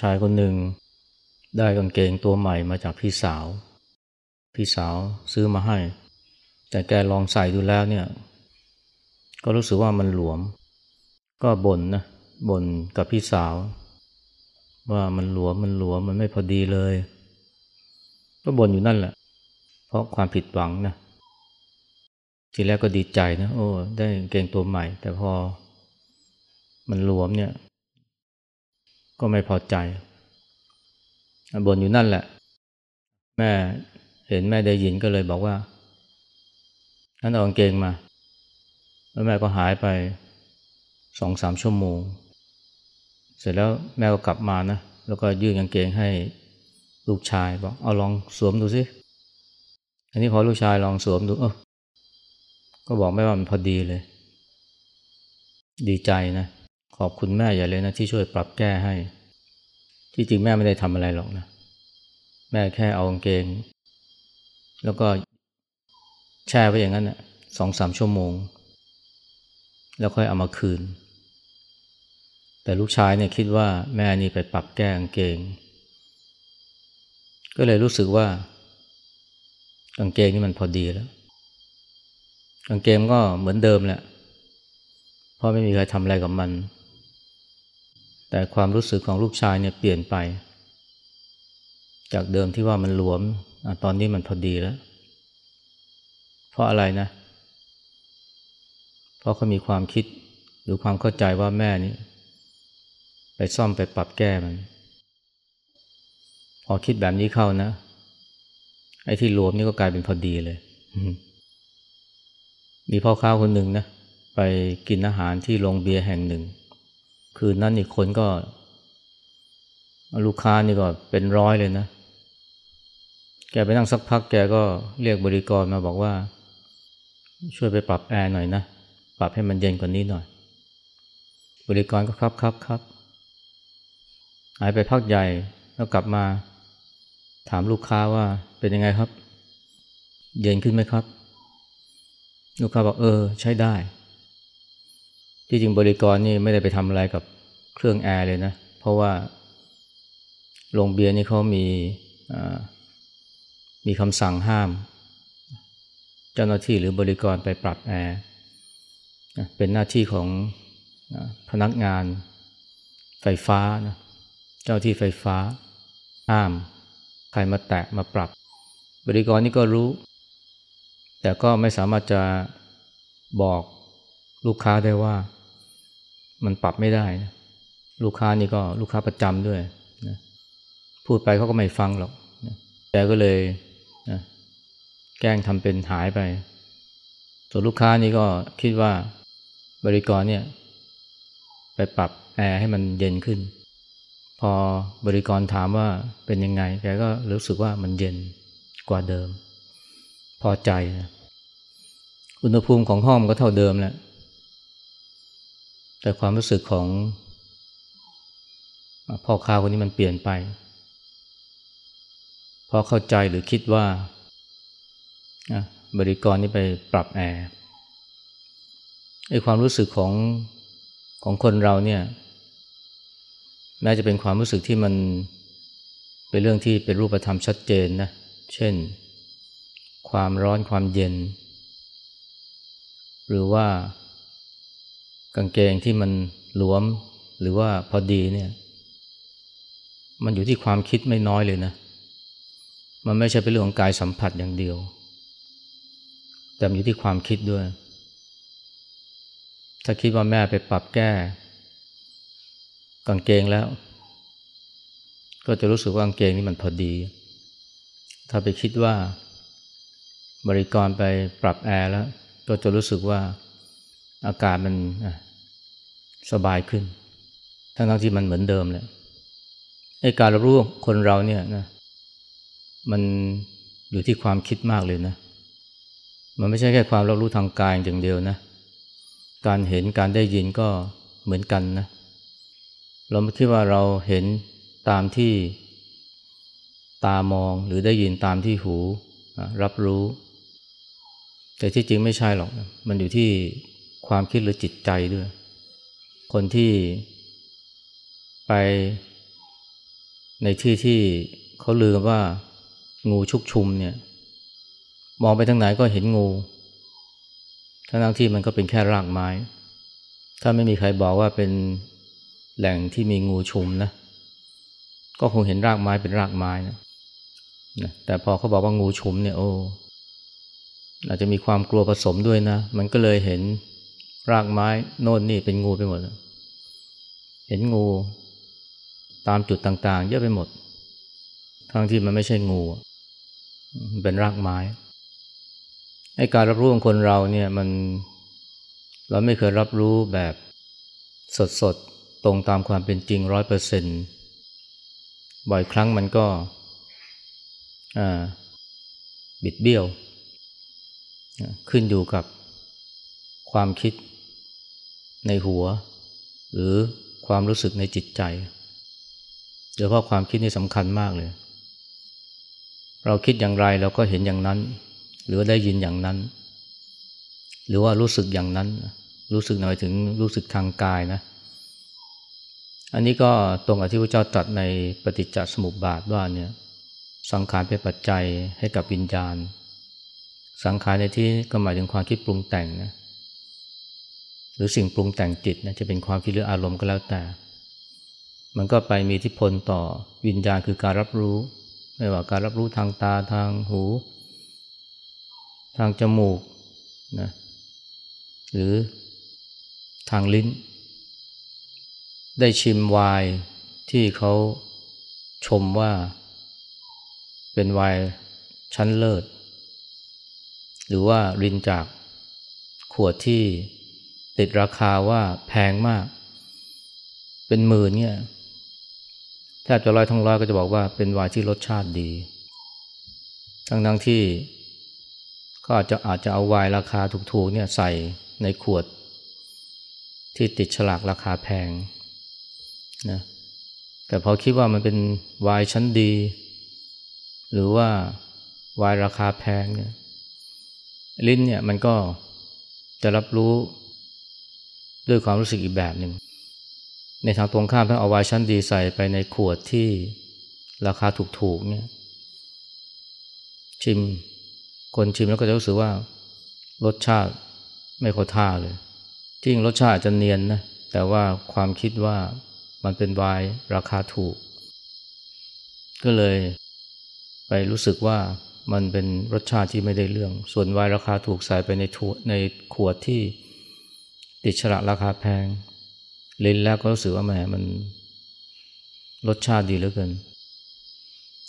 ชายคนหนึ่งได้กางเกงตัวใหม่มาจากพี่สาว พี่สาวซื้อมาให้ แต่แกลองใส่ดูแล้วเนี่ย ก็รู้สึกว่ามันหลวม ก็บ่นนะบ่นกับพี่สาว ว่ามันหลวมมันหลวมมันไม่พอดีเลย ก็บ่นอยู่นั่นแหละ เพราะความผิดหวังนะทีแรกก็ดีใจนะโอ้ได้กางเกงตัวใหม่ แต่พอ มันหลวมเนี่ย ก็ไม่พอใจบ่นอยู่นั่นแหละ แม่เห็นแม่ได้ยินก็เลยบอกว่านั้นเอากางเกงมา แล้วแม่ก็หายไปสองสามชั่วโมง เสร็จแล้วแม่ก็กลับมานะ แล้วก็ยื่นกางเกงให้ลูกชายบอกเอาลองสวมดูสิ อันนี้พอลูกชายลองสวมดูเออก็บอกแม่ว่ามันพอดีเลย ดีใจนะ ขอบคุณแม่ใหญ่เลยนะที่ช่วยปรับแก้ให้ ที่จริงแม่ไม่ได้ทำอะไรหรอกนะ แม่แค่เอากางเกง แล้วก็แช่ไว้อย่างนั้นนะสองสามชั่วโมง แล้วค่อยเอามาคืน แต่ลูกชายเนี่ยคิดว่าแม่นี่ไปปรับแก้กางเกง ก็เลยรู้สึกว่ากางเกงนี่มันพอดีแล้วกางเกงก็เหมือนเดิมแหละ เพราะไม่มีใครทำอะไรกับมัน แต่ความรู้สึกของลูกชายเนี่ยเปลี่ยนไป จากเดิมที่ว่ามันหลวมอตอนนี้มันพอดีแล้ว เพราะอะไรนะ เพราะเขามีความคิดหรือความเข้าใจว่าแม่นี่ไปซ่อมไปปรับแก้มัน พอคิดแบบนี้เข้านะ ไอ้ที่หลวมนี่ก็กลายเป็นพอดีเลย มีพ่อค้าคนหนึ่งนะ ไปกินอาหารที่โรงเบียร์แห่งหนึ่ง คืนนั้นอีกคนก็ ลูกค้านี่ก็เป็นร้อยเลยนะ แกไปนั่งสักพักแกก็เรียกบริกรมาบอกว่า ช่วยไปปรับแอร์หน่อยนะ ปรับให้มันเย็นกว่านี้หน่อย บริกรก็ครับครับครับหายไปพักใหญ่แล้วกลับมา ถามลูกค้าว่าเป็นยังไงครับ เย็นขึ้นไหมครับ ลูกค้าบอกเออ ใช้ได้ ที่จริงบริกรนี่ไม่ได้ไปทำอะไรกับเครื่องแอร์เลยนะ เพราะว่าโรงเบียร์นี่เขามีมีคำสั่งห้าม เจ้าหน้าที่หรือบริกรไปปรับแอร์เป็นหน้าที่ของพนักงานไฟฟ้านะเจ้าที่ไฟฟ้า ห้าม ใครมาแตะมาปรับ บริกรนี่ก็รู้ แต่ก็ไม่สามารถจะบอกลูกค้าได้ว่า มันปรับไม่ได้นะลูกค้านี่ก็ลูกค้าประจำด้วยนะพูดไปเขาก็ไม่ฟังหรอกนะแกก็เลยนะแกล้งทำเป็นหายไป ส่วนลูกค้านี่ก็คิดว่าบริกรเนี่ย ไปปรับแอร์ให้มันเย็นขึ้น พอบริกรถามว่าเป็นยังไง แกก็รู้สึกว่ามันเย็นกว่าเดิม พอใจนะอุณหภูมิของห้องก็เท่าเดิมแหละ แต่ความรู้สึกของพ่อค้าคนนี้มันเปลี่ยนไป เพราะเข้าใจหรือคิดว่า บริกรนี่ไปปรับแอร์ไอ้ความรู้สึกของของคนเราเนี่ยแม้จะเป็นความรู้สึกที่มันเป็นเรื่องที่เป็นรูปธรรมชัดเจนนะ เช่น ความร้อนความเย็น หรือว่า กางเกงที่มันหลวมหรือว่าพอดีเนี่ย มันอยู่ที่ความคิดไม่น้อยเลยนะ มันไม่ใช่เป็นเรื่องของกายสัมผัสอย่างเดียว แต่มันอยู่ที่ความคิดด้วย ถ้าคิดว่าแม่ไปปรับแก้กางเกงแล้ว ก็จะรู้สึกว่ากางเกงนี่มันพอดี ถ้าไปคิดว่าบริกรไปปรับแอร์แล้ว ก็จะรู้สึกว่า อากาศมันสบายขึ้น ทั้งทั้งที่มันเหมือนเดิมเลยไอ้การรับรู้คนเราเนี่ยนะมันอยู่ที่ความคิดมากเลยนะ มันไม่ใช่แค่ความรับรู้ทางกายอย่างเดียวนะ การเห็นการได้ยินก็เหมือนกันนะ เราไม่คิดว่าเราเห็นตามที่ตามองหรือได้ยินตามที่หูรับรู้ แต่ที่จริงไม่ใช่หรอก มันอยู่ที่ ความคิดหรือจิตใจด้วย คนที่ไปในที่ที่เขาลือกันว่างูชุกชุมเนี่ย มองไปทางไหนก็เห็นงู ทั้งที่มันก็เป็นแค่รากไม้ ถ้าไม่มีใครบอกว่าเป็นแหล่งที่มีงูชุมนะ ก็คงเห็นรากไม้เป็นรากไม้นะนะแต่พอเขาบอกว่างูชุมเนี่ยโอ้อาจจะมีความกลัวผสมด้วยนะ มันก็เลยเห็น รากไม้โน่นนี่เป็นงูไปหมด เห็นงูตามจุดต่างๆ เยอะไปหมด ทั้งที่มันไม่ใช่งู เป็นรากไม้ไอการรับรู้ของคนเราเนี่ยมันเราไม่เคยรับรู้แบบสดๆ ตรงตามความเป็นจริงร้อยเปอร์เซ็นต์บ่อยครั้งมันก็บิดเบี้ยว ขึ้นอยู่กับความคิด ในหัว หรือความรู้สึกในจิตใจโดยเฉพาะความคิดนี่สำคัญมากเลย เราคิดอย่างไรเราก็เห็นอย่างนั้น หรือได้ยินอย่างนั้น หรือว่ารู้สึกอย่างนั้น รู้สึกหน่อยถึงรู้สึกทางกายนะ อันนี้ก็ตรงกับที่พระเจ้าตรัสในปฏิจจสมุปบาทว่าเนี่ยสังขารเป็นปัจจัยให้กับวิญญาณ สังขารในที่ก็หมายถึงความคิดปรุงแต่งนะ รือสิ่งปรุงแต่งจิตนะจะเป็นความคิดหรืออารมณ์ก็แล้วแต่ มันก็ไปมีอิทธิพลต่อวิญญาณคือการรับรู้ ไม่ว่าการรับรู้ทางตาทางหู ทางจมูกนะหรือทางลิ้น ได้ชิมไวน์ที่เขาชมว่าเป็นไวน์ชั้นเลิศ หรือว่ารินจากขวดที่ ติดราคาว่าแพงมาก เป็นหมื่นเนี่ยแทบจะร้อยทั้งร้อยก็จะบอกว่าเป็นไวน์ที่รสชาติดี ทั้งทั้งที่ก็อาจจะอาจจะเอาไวน์ราคาถูกๆเนี่ยใส่ในขวด ที่ติดฉลากราคาแพงนะแต่พอคิดว่ามันเป็นไวน์ชั้นดี หรือว่าวายราคาแพงเนี่ยลิ้นเนี่ยมันก็จะรับรู้ ด้วยความรู้สึกอีกแบบหนึ่ง ในทางตรงข้ามถ้าเอาไวน์ชั้นดีใส่ไปในขวดที่ราคาถูกๆเนี่ยชิมคนชิมแล้วก็จะรู้สึกว่ารสชาติไม่เข้าท่าเลย จริงรสชาติจะเนียนนะแต่ว่าความคิดว่ามันเป็นไวน์ราคาถูก ก็เลยไปรู้สึกว่ามันเป็นรสชาติที่ไม่ได้เรื่อง ส่วนไวน์ราคาถูกใส่ไปในถในขวดที่ ติดฉลากราคาแพง ลิ้นแล้วก็รู้สึกว่าแหมมันรสชาติดีเหลือเกิน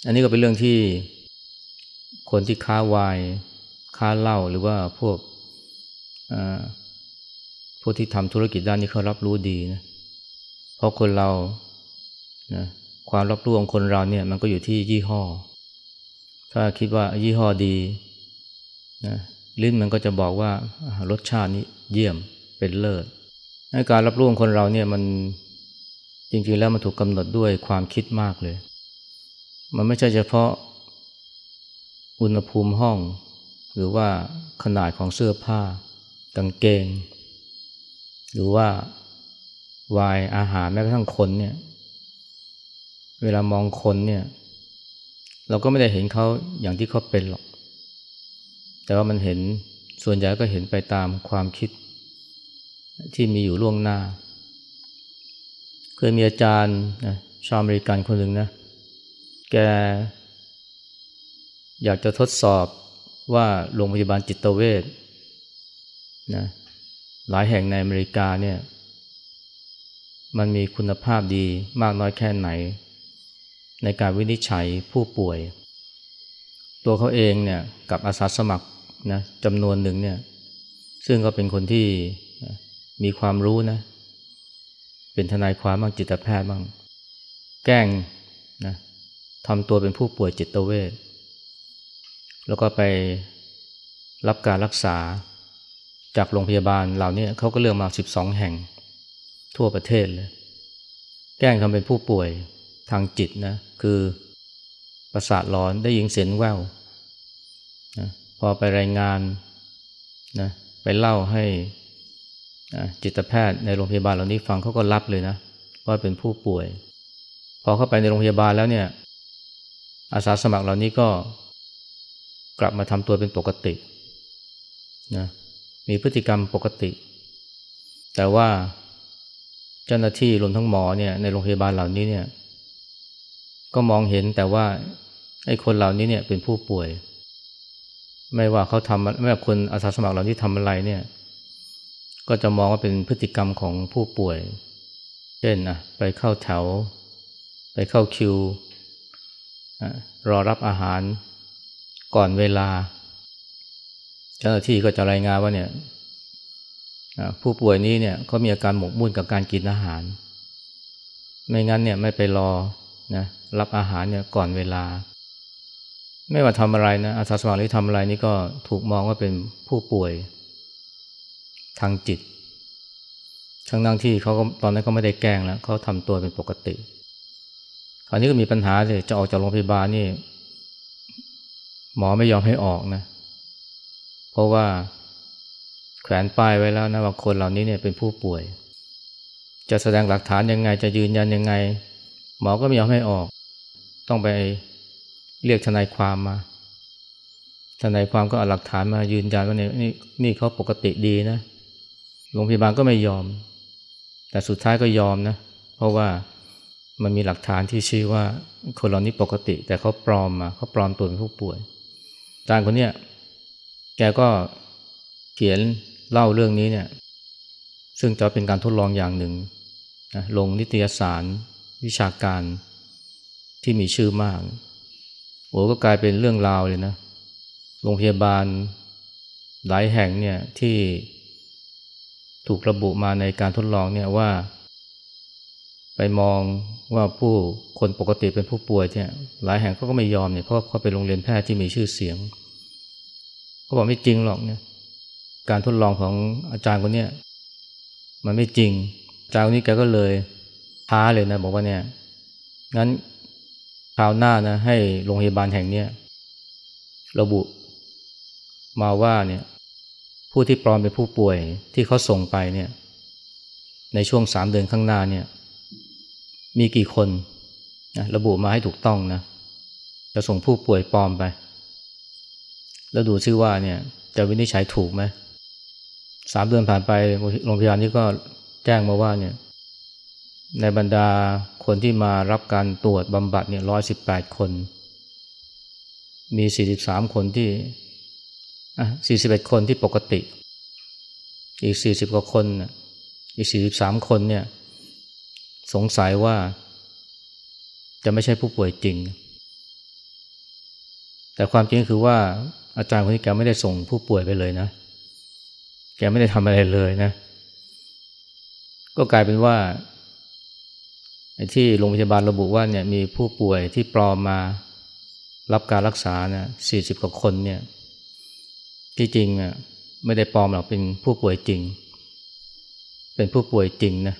อันนี้ก็เป็นเรื่องที่คนที่ค้าวายค้าเหล้าหรือว่าพวกพวกที่ทำธุรกิจด้านนี้เขารับรู้ดีนะ เพราะคนเรานะความรับรู้ของคนเราเนี่ยมันก็อยู่ที่ยี่ห้อ ถ้าคิดว่ายี่ห้อดีนะลิ้นมันก็จะบอกว่ารสชาตินี้เยี่ยม เป็นเลิศการรับรู้ของคนเราเนี่ยมันจริงๆแล้วมันถูกกำหนดด้วยความคิดมากเลย มันไม่ใช่เฉพาะอุณหภูมิห้อง หรือว่าขนาดของเสื้อผ้ากางเกง หรือว่าวายอาหารแม้กระทั่งคนเนี่ยเวลามองคนเนี่ยเราก็ไม่ได้เห็นเขาอย่างที่เขาเป็นหรอก แต่ว่ามันเห็นส่วนใหญ่ก็เห็นไปตามความคิด ที่มีอยู่ล่วงหน้า เคยมีอาจารย์นะชาวอเมริกันคนหนึ่งนะ แก อยากจะทดสอบว่าโรงพยาบาลจิตเวชนะหลายแห่งในอเมริกาเนี่ย มันมีคุณภาพดีมากน้อยแค่ไหน ในการวินิจฉัยผู้ป่วย ตัวเขาเองเนี่ยกับอาสาสมัครนะจำนวนหนึ่งเนี่ย ซึ่งก็เป็นคนที่ มีความรู้นะ เป็นทนายความบ้างจิตแพทย์บ้าง แกล้งนะทำตัวเป็นผู้ป่วยจิตเวชแล้วก็ไปรับการรักษาจากโรงพยาบาลเหล่านี้เขาก็เลือกมาสิบสองแห่งทั่วประเทศเลย แกล้งทำเป็นผู้ป่วยทางจิตนะ คือประสาทร้อนได้ยินเสียงแววนะพอไปรายงานนะไปเล่าให้ จิตแพทย์ในโรงพยาบาลเหล่านี้ฟังเขาก็รับเลยนะว่าเป็นผู้ป่วย พอเข้าไปในโรงพยาบาลแล้วเนี่ย อาสาสมัครเหล่านี้ก็กลับมาทำตัวเป็นปกตินะมีพฤติกรรมปกติ แต่ว่าเจ้าหน้าที่รวมทั้งหมอเนี่ยในโรงพยาบาลเหล่านี้เนี่ย ก็มองเห็นแต่ว่าไอ้คนเหล่านี้เนี่ยเป็นผู้ป่วย ไม่ว่าเขาทำไม่ว่าคนอาสาสมัครเหล่านี้ทำอะไรเนี่ย ก็จะมองว่าเป็นพฤติกรรมของผู้ป่วย เช่นนะไปเข้าแถว ไปเข้าคิว รอรับอาหารก่อนเวลา เจ้าหน้าที่ก็จะรายงานว่าเนี่ยผู้ป่วยนี้เนี่ยเขามีอาการหมกมุ่นกับการกินอาหาร ไม่งั้นเนี่ยไม่ไปรอนะรับอาหารเนี่ยก่อนเวลา ไม่ว่าทำอะไรนะอาสาสมัครหรือทำอะไรนี่ก็ถูกมองว่าเป็นผู้ป่วย ทางจิต ทั้งนั่งที่เขากตอนนั้นก็ไม่ได้แกล้งแล้วเขาทำตัวเป็นปกติ คราวนี้ก็มีปัญหาเลยจะออกจากโรงพยาบาลนี่ หมอไม่ยอมให้ออกนะ เพราะว่าแขวนป้ายไว้แล้วนะว่าคนเหล่านี้เนี่ยเป็นผู้ป่วย จะแสดงหลักฐานยังไง จะยืนยันยังไง หมอก็ไม่ยอมให้ออก ต้องไปเรียกทนายความมาทนายความก็เอาหลักฐานมายืนยันว่าเนี่ยนี่นี่เขาปกติดีนะ โรงพยาบาลก็ไม่ยอม แต่สุดท้ายก็ยอมนะ เพราะว่ามันมีหลักฐานที่ชี้ว่าคนเหล่านี้ปกติ แต่เขาปลอมมาเขาปลอมตัวเป็นผู้ป่วยอาจารย์คนเนี้ยแกก็เขียนเล่าเรื่องนี้เนี่ย ซึ่งจะเป็นการทดลองอย่างหนึ่งนะลงนิตยสารวิชาการที่มีชื่อมากโอ้ก็กลายเป็นเรื่องราวเลยนะ โรงพยาบาลหลายแห่งเนี่ยที่ ถูกระบุมาในการทดลองเนี่ยว่า ไปมองว่าผู้คนปกติเป็นผู้ป่วยเนี่ยหลายแห่งเขาก็ไม่ยอมเนี่ยเพราะเขาเป็นโรงเรียนแพทย์ที่มีชื่อเสียงเขาบอกไม่จริงหรอกเนี่ยการทดลองของอาจารย์คนนี้มันไม่จริงอาจารย์คนนี้แกก็เลยท้าเลยนะบอกว่าเนี่ยงั้นคราวหน้านะให้โรงพยาบาลแห่งเนี้ยระบุมาว่าเนี่ย ผู้ที่ปลอมเป็นผู้ป่วยที่เขาส่งไปเนี่ยในช่วงสามเดือนข้างหน้าเนี่ยมีกี่คนนะระบุมาให้ถูกต้องนะจะส่งผู้ป่วยปลอมไป แล้วดูซิว่าเนี่ยจะวินิจฉัยถูกไหมสามเดือนผ่านไปโรงพยาบาลนี้ก็แจ้งมาว่าเนี่ยในบรรดาคนที่มารับการตรวจบำบัดเนี่ยร้อยสิบแปดคน มีสี่สิบสามคนที่ อะสี่สิบเอ็ดคนที่ปกติ อีกสี่สิบกว่าคนอีกสี่สิบสามคนเนี่ยสงสัยว่าจะไม่ใช่ผู้ป่วยจริง แต่ความจริงคือว่าอาจารย์คนนี้แกไม่ได้ส่งผู้ป่วยไปเลยนะ แกไม่ได้ทำอะไรเลยนะ ก็กลายเป็นว่าที่โรงพยาบาลระบุว่าเนี่ยมีผู้ป่วยที่ปลอมมารับการรักษาเนะสี่สิบกว่าคนเนี่ย ที่จริงอะไม่ได้ปลอมหรอกเป็นผู้ป่วยจริง เป็นผู้ป่วยจริงนะ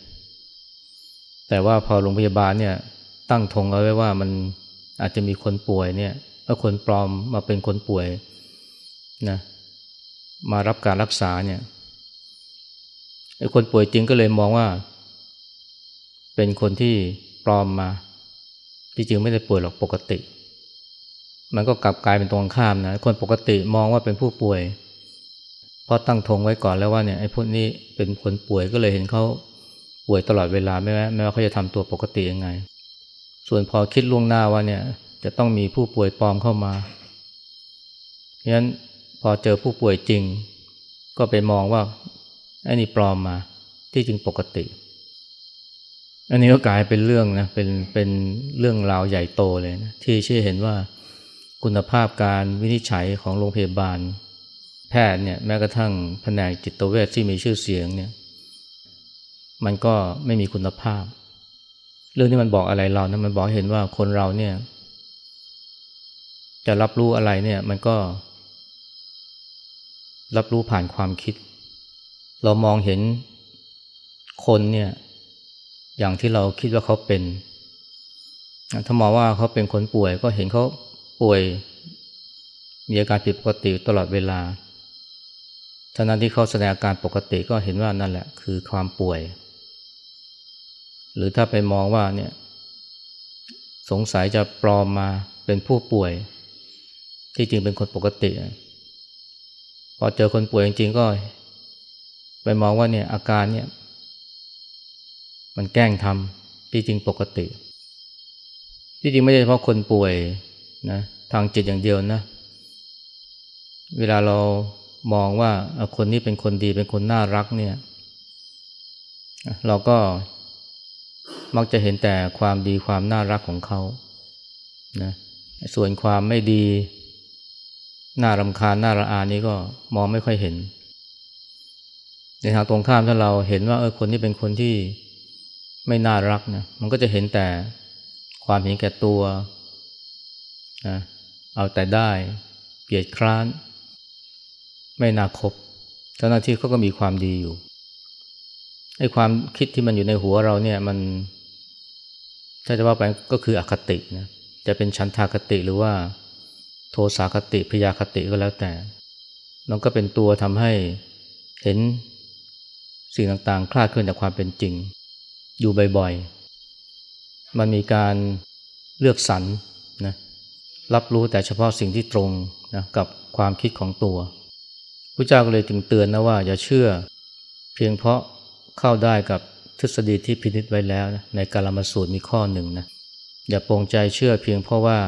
แต่ว่าพอโรงพยาบาลเนี่ยตั้งธงเอาไว้ว่ามันอาจจะมีคนป่วยเนี่ยถ้าคนปลอมมาเป็นคนป่วยนะมารับการรักษาเนี่ยไอ้คนป่วยจริงก็เลยมองว่า เป็นคนที่ปลอมมา ที่จริงไม่ได้ป่วยหรอกปกติ มันก็กลับกลายเป็นตรงข้ามนะคนปกติมองว่าเป็นผู้ป่วย เพราะตั้งธงไว้ก่อนแล้วว่าเนี่ยไอ้พวกนี้เป็นคนป่วยก็เลยเห็นเขาป่วยตลอดเวลาไม่ว่าไม่ว่าเขาจะทำตัวปกติยังไง ส่วนพอคิดล่วงหน้าว่าเนี่ยจะต้องมีผู้ป่วยปลอมเข้ามาเพราะฉะนั้นพอเจอผู้ป่วยจริง ก็ไปมองว่าไอ้นี่ปลอมมาที่จริงปกติ อันนี้ก็กลายเป็นเรื่องนะเป็นเป็นเรื่องราวใหญ่โตเลยนะที่ชี้เห็นว่า คุณภาพการวินิจฉัยของโรงพยาบาล แพทย์เนี่ยแม้กระทั่งแผนกจิตเวชที่มีชื่อเสียงเนี่ยมันก็ไม่มีคุณภาพ เรื่องนี้มันบอกอะไรเรานะมันบอกเห็นว่าคนเราเนี่ย จะรับรู้อะไรเนี่ยมันก็ รับรู้ผ่านความคิด เรามองเห็นคนเนี่ย อย่างที่เราคิดว่าเขาเป็น ถ้ามองว่าเขาเป็นคนป่วยก็เห็นเขา ป่วย มีอาการผิดปกติตลอดเวลาท่านั้นที่เขาแสดงอาการปกติก็เห็นว่านั่นแหละคือความป่วย หรือถ้าไปมองว่าเนี่ยสงสัยจะปลอมมาเป็นผู้ป่วย ที่จริงเป็นคนปกติ พอเจอคนป่วยจริงๆก็ ไปมองว่าเนี่ยอาการเนี่ย มันแกล้งทำที่จริงปกติ ที่จริงไม่ใช่เฉพาะคนป่วย นะทางจิตอย่างเดียวนะ เวลาเรามองว่าคนนี้เป็นคนดีเป็นคนน่ารักเนี่ยเราก็มักจะเห็นแต่ความดีความน่ารักของเขานะส่วนความไม่ดี น่ารำคาญน่าระอานี้ก็มองไม่ค่อยเห็น ในทางตรงข้ามถ้าเราเห็นว่าเออคนนี้เป็นคนที่ไม่น่ารักนะมันก็จะเห็นแต่ความเห็นแก่ตัว นะเอาแต่ได้เกลียดคร้าน ไม่น่าคบเจ้าหน้าที่เขาก็มีความดีอยู่ไอ้ความคิดที่มันอยู่ในหัวเราเนี่ยมันถ้าจะว่าไปก็คืออคตินะจะเป็นชันทาคติหรือว่าโทสาคติพยาคติก็แล้วแต่มันก็เป็นตัวทำให้เห็นสิ่งต่างๆ คลาดเคลื่อนจากความเป็นจริง อยู่บ่อยๆ มันมีการเลือกสรร รับรู้แต่เฉพาะสิ่งที่ตรงนะกับความคิดของตัวพระเจ้าก็เลยถึงเตือนนะว่าอย่าเชื่อ เพียงเพราะเข้าได้กับทฤษฎีที่พินิษไว้แล้วนะในการลมาสูตรมีข้อหนึ่งนะอย่าปรงใจเชื่อเพียงเพราะว่า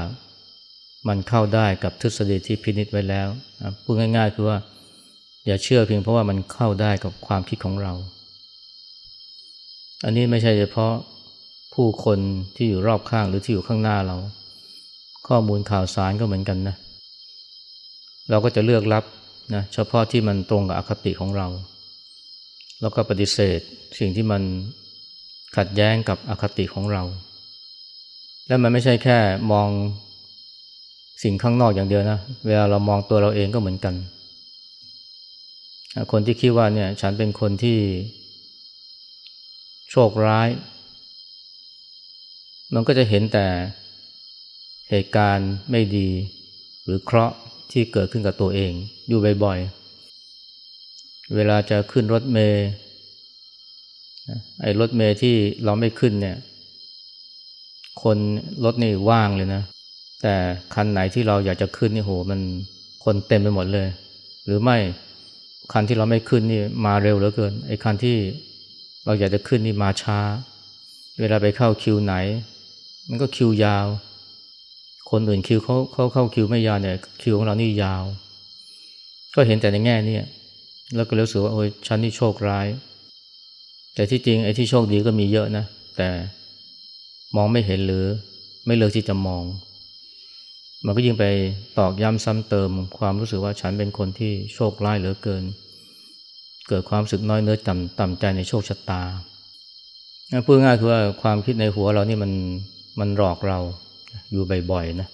มันเข้าได้กับทฤษฎีที่พินิษไว้แล้วนะพูดง่าย ๆ คือว่า อย่าเชื่อเพียงเพราะว่ามันเข้าได้กับความคิดของเรา อันนี้ไม่ใช่เฉพาะผู้คนที่อยู่รอบข้างหรือที่อยู่ข้างหน้าเรา ข้อมูลข่าวสารก็เหมือนกันนะ เราก็จะเลือกรับนะเฉพาะที่มันตรงกับอคติของเรา แล้วก็ปฏิเสธสิ่งที่มันขัดแย้งกับอคติของเรา และมันไม่ใช่แค่มองสิ่งข้างนอกอย่างเดียวนะ เวลาเรามองตัวเราเองก็เหมือนกัน คนที่คิดว่าเนี่ยฉันเป็นคนที่โชคร้าย มันก็จะเห็นแต่ เหตุการณ์ไม่ดี หรือเคราะห์ที่เกิดขึ้นกับตัวเอง อยู่บ่อยๆ เวลาจะขึ้นรถเมย์ไอ้รถเมย์ที่เราไม่ขึ้นเนี่ย คนรถนี่ว่างเลยนะ แต่คันไหนที่เราอยากจะขึ้นนี่โห มันคนเต็มไปหมดเลย หรือไม่คันที่เราไม่ขึ้นนี่มาเร็วเหลือเกิน ไอ้คันที่เราอยากจะขึ้นนี่มาช้า เวลาไปเข้าคิวไหน มันก็คิวยาว คนอื่นคิวเขาเขาเข้าคิวไม่ยาวเนี่ยคิวของเรานี่ยาว ก็เห็นแต่ในแง่เนี้แล้วก็รู้สึกว่าโอ้ยฉันนี่โชคร้าย แต่ที่จริงไอ้ที่โชคดีก็มีเยอะนะ แต่มองไม่เห็นหรือไม่เลือกที่จะมอง มันก็ยิ่งไปตอกย้ำซ้ำเติม ความรู้สึกว่าฉันเป็นคนที่โชคร้ายเหลือเกิน เกิดความสึกน้อยเนื้อต่ำต่ำใจในโชคชะตาพูดง่ายคือว่าความคิดในหัวเรานี่มันมันหลอกเรา อยู่บ่อยๆนะ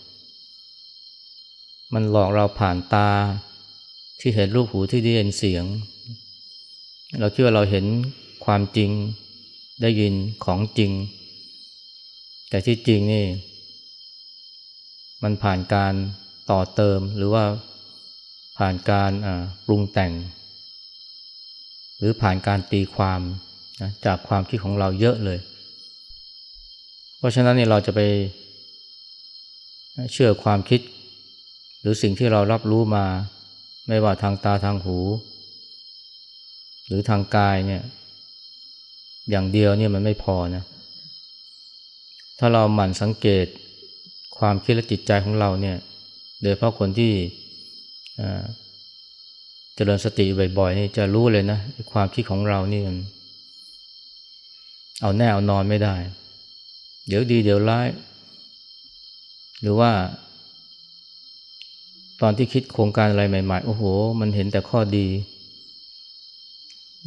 มันหลอกเราผ่านตา ที่เห็นรูปหูที่ได้ยินเสียง เราคิดว่าเราเห็นความจริงได้ยินของจริง แต่ที่จริงนี่ มันผ่านการต่อเติมหรือว่าผ่านการปรุงแต่ง หรือผ่านการตีความนะจากความคิดของเราเยอะเลย เพราะฉะนั้นเนี่ยเราจะไป เชื่อความคิด หรือสิ่งที่เรารับรู้มา ไม่ว่าทางตาทางหู หรือทางกายเนี่ยอย่างเดียวเนี่ยมันไม่พอนะถ้าเราหมั่นสังเกตความคิดและจิตใจของเราเนี่ยโดยเพราะคนที่เจริญสติบ่อยๆนี่จะรู้เลยนะความคิดของเรานี่มันเอาแน่เอานอนไม่ได้ เดี๋ยวดีเดี๋ยวร้าย หรือว่า ตอนที่คิดโครงการอะไรใหม่ ๆ โอ้โห มันเห็นแต่ข้อดี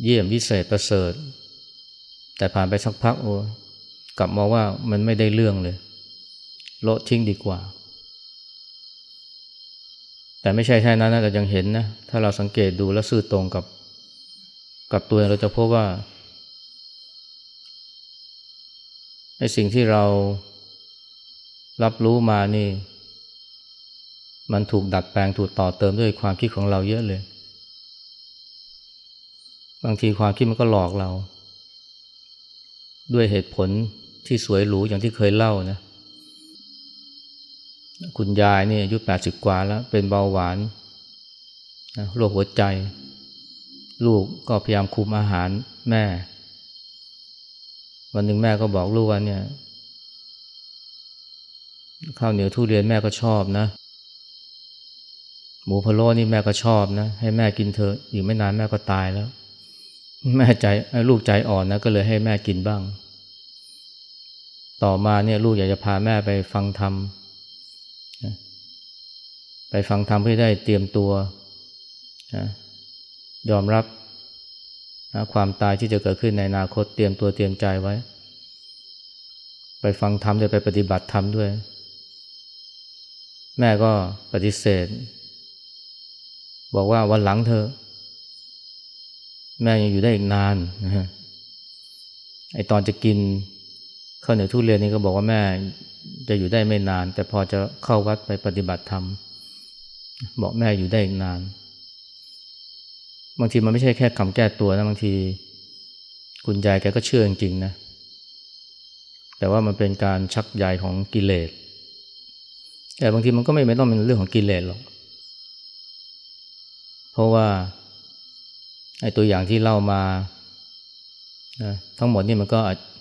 เยี่ยมวิเศษประเสริฐ แต่ผ่านไปสักพักโอ้กลับมาว่ามันไม่ได้เรื่องเลยโลดทิ้งดีกว่า แต่ไม่ใช่แค่นั้นนะเรายังเห็นนะ ถ้าเราสังเกตดูและซื่อตรงกับกับตัวเราจะพบว่าไอ้สิ่งที่เรา รับรู้มานี่ มันถูกดัดแปลงถูกต่อเติมด้วยความคิดของเราเยอะเลย บางทีความคิดมันก็หลอกเรา ด้วยเหตุผลที่สวยหรูอย่างที่เคยเล่านะ คุณยายนี่อายุแปดสิบกว่าแล้ว เป็นเบาหวานนะโรคหัวใจ ลูกก็พยายามคุมอาหารแม่ วันหนึ่งแม่ก็บอกลูกว่าเนี่ย ข้าวเหนียวทุเรียนแม่ก็ชอบนะ หมูพะโล้นี่แม่ก็ชอบนะ ให้แม่กินเถอะอีกไม่นานแม่ก็ตายแล้ว แม่ใจลูกใจอ่อนนะก็เลยให้แม่กินบ้าง ต่อมาเนี่ยลูกอยากจะพาแม่ไปฟังธรรมไปฟังธรรมเพื่อได้เตรียมตัวยอมรับนะความตายที่จะเกิดขึ้นในอนาคตเตรียมตัวเตรียมใจไว้ ไปฟังธรรมจะไปปฏิบัติธรรมด้วย แม่ก็ปฏิเสธ บอกว่าวันหลังเธอ แม่ยังอยู่ได้อีกนานนะฮะไอตอนจะกินข้าวเหนียวทุเรียนนี่ก็บอกว่าแม่จะอยู่ได้ไม่นาน แต่พอจะเข้าวัดไปปฏิบัติธรรมบอกแม่อยู่ได้อีกนาน บางทีมันไม่ใช่แค่คำแก้ตัวนะบางที คุณยายแกก็เชื่อจริงๆนะ แต่ว่ามันเป็นการชักใยของกิเลส แต่บางทีมันก็ไม่ไม่ต้องเป็นเรื่องของกิเลสหรอก เพราะว่าไอ้ตัวอย่างที่เล่ามานะทั้งหมดนี่มันก็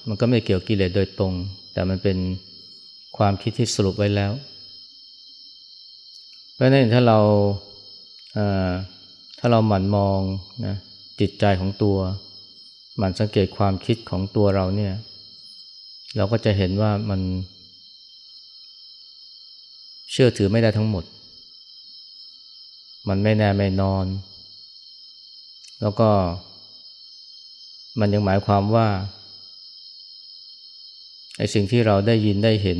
มันก็ไม่เกี่ยวกิเลสโดยตรง แต่มันเป็นความคิดที่สรุปไว้แล้ว เพราะนั้นถ้าเราถ้าเราหมั่นมองนะจิตใจของตัว หมั่นสังเกตความคิดของตัวเราเนี่ย เราก็จะเห็นว่ามัน เชื่อถือไม่ได้ทั้งหมด มันไม่แน่ไม่นอน แล้วก็ มันยังหมายความว่าไอ้สิ่งที่เราได้ยินได้เห็น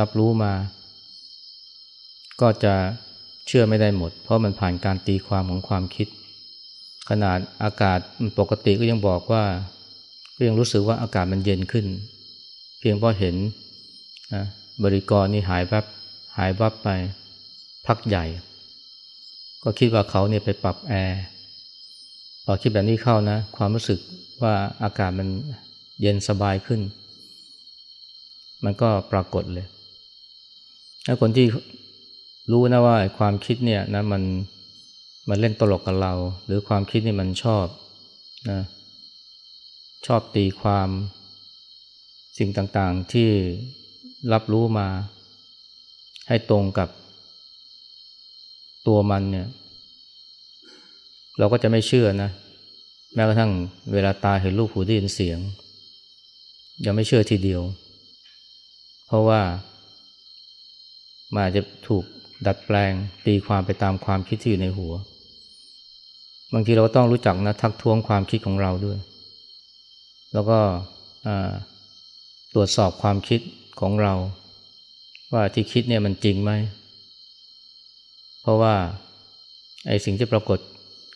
รับรู้มา ก็จะเชื่อไม่ได้หมด เพราะมันผ่านการตีความของความคิด ขนาดอากาศปกติก็ยังบอกว่า ก็ยังรู้สึกว่าอากาศมันเย็นขึ้น เพียงเพราะเห็นนะบริกรนี่หายแวบายวับไปพักใหญ่ ก็คิดว่าเขาเนี่ยไปปรับแอร์พอคิดแบบนี้เข้านะ ความรู้สึกว่าอากาศมันเย็นสบายขึ้น มันก็ปรากฏเลยถ้าคนที่รู้นะว่าความคิดเนี่ยนะมันมันเล่นตลกกับเรา หรือความคิดนี่มันชอบนะชอบตีความสิ่งต่างๆที่รับรู้มา ให้ตรงกับตัวมันเนี่ย เราก็จะไม่เชื่อนะ แม้กระทั่งเวลาตาเห็นรูปหูได้ยินเสียง ยังไม่เชื่อทีเดียว เพราะว่ามันอาจจะถูกดัดแปลงตีความไปตามความคิดที่อยู่ในหัว บางทีเราต้องรู้จักนะทักท้วงความคิดของเราด้วย แล้วก็ตรวจสอบความคิดของเรา ว่าที่คิดเนี่ยมันจริงไหม เพราะว่าไอ้สิ่งที่ปรากฏ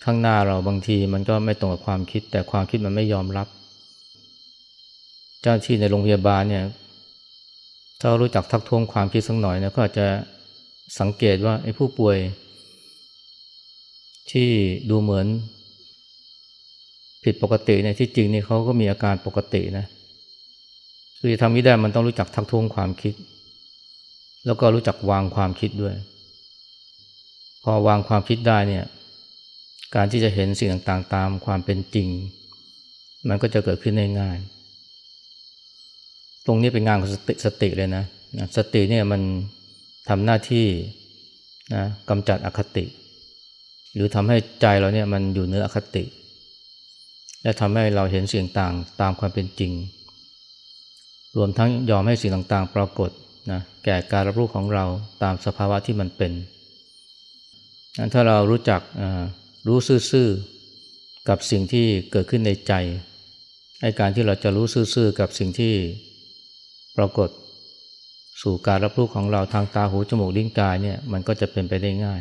ข้างหน้าเราบางทีมันก็ไม่ตรงกับความคิด แต่ความคิดมันไม่ยอมรับ เจ้าที่ในโรงพยาบาลเนี่ยถ้ารู้จักทักท้วงความคิดสักหน่อยนี่ยก็อาจจะสังเกตว่าไอ้ผู้ป่วย ที่ดูเหมือน ผิดปกติเนี่ยที่จริงนี่เขาก็มีอาการปกตินะคือจะทำนี้ได้มันต้องรู้จักทักท้วงความคิด แล้วก็รู้จักวางความคิดด้วย พอวางความคิดได้เนี่ย การที่จะเห็นสิ่งต่างๆ ตามความเป็นจริง มันก็จะเกิดขึ้นง่ายๆ ตรงนี้เป็นงานของสติสติเลยนะ สติเนี่ยมันทำหน้าที่นะกำจัดอคติ หรือทำให้ใจเราเนี่ยมันอยู่เหนืออคติ และทำให้เราเห็นสิ่งต่างตามความเป็นจริง รวมทั้งยอมให้สิ่งต่างๆ ปรากฏ นะแก่การรับรู้ของเราตามสภาวะที่มันเป็นนั้นถ้าเรารู้จักรู้ซื่อๆกับสิ่งที่เกิดขึ้นในใจไอการที่เราจะรู้ซื่อๆกับสิ่งที่ปรากฏสู่การรับรู้ของเราทางตาหูจมูกลิ้นกายเนี่ยมันก็จะเป็นไปได้ง่าย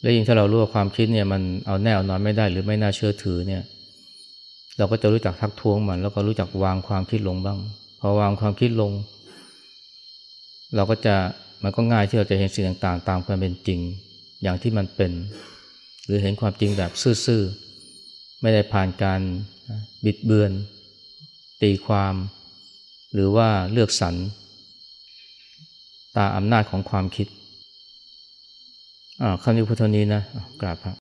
และยิ่งถ้าเรารู้ว่าความคิดเนี่ยมันเอาแน่เอานอนไม่ได้หรือไม่น่าเชื่อถือเนี่ยเราก็จะรู้จักทักท้วงมัน แล้วก็รู้จักวางความคิดลงบ้าง พอวางความคิดลง เราก็จะมันก็ง่ายที่เราจะเห็นสิ่งต่างๆ ตามความเป็นจริง อย่างที่มันเป็น หรือเห็นความจริงแบบซื่อๆ ไม่ได้ผ่านการบิดเบือน ตีความ หรือว่าเลือกสรรตามอำนาจของความคิดอ่าคำนี้พุทธนี้นะอะกราบพระ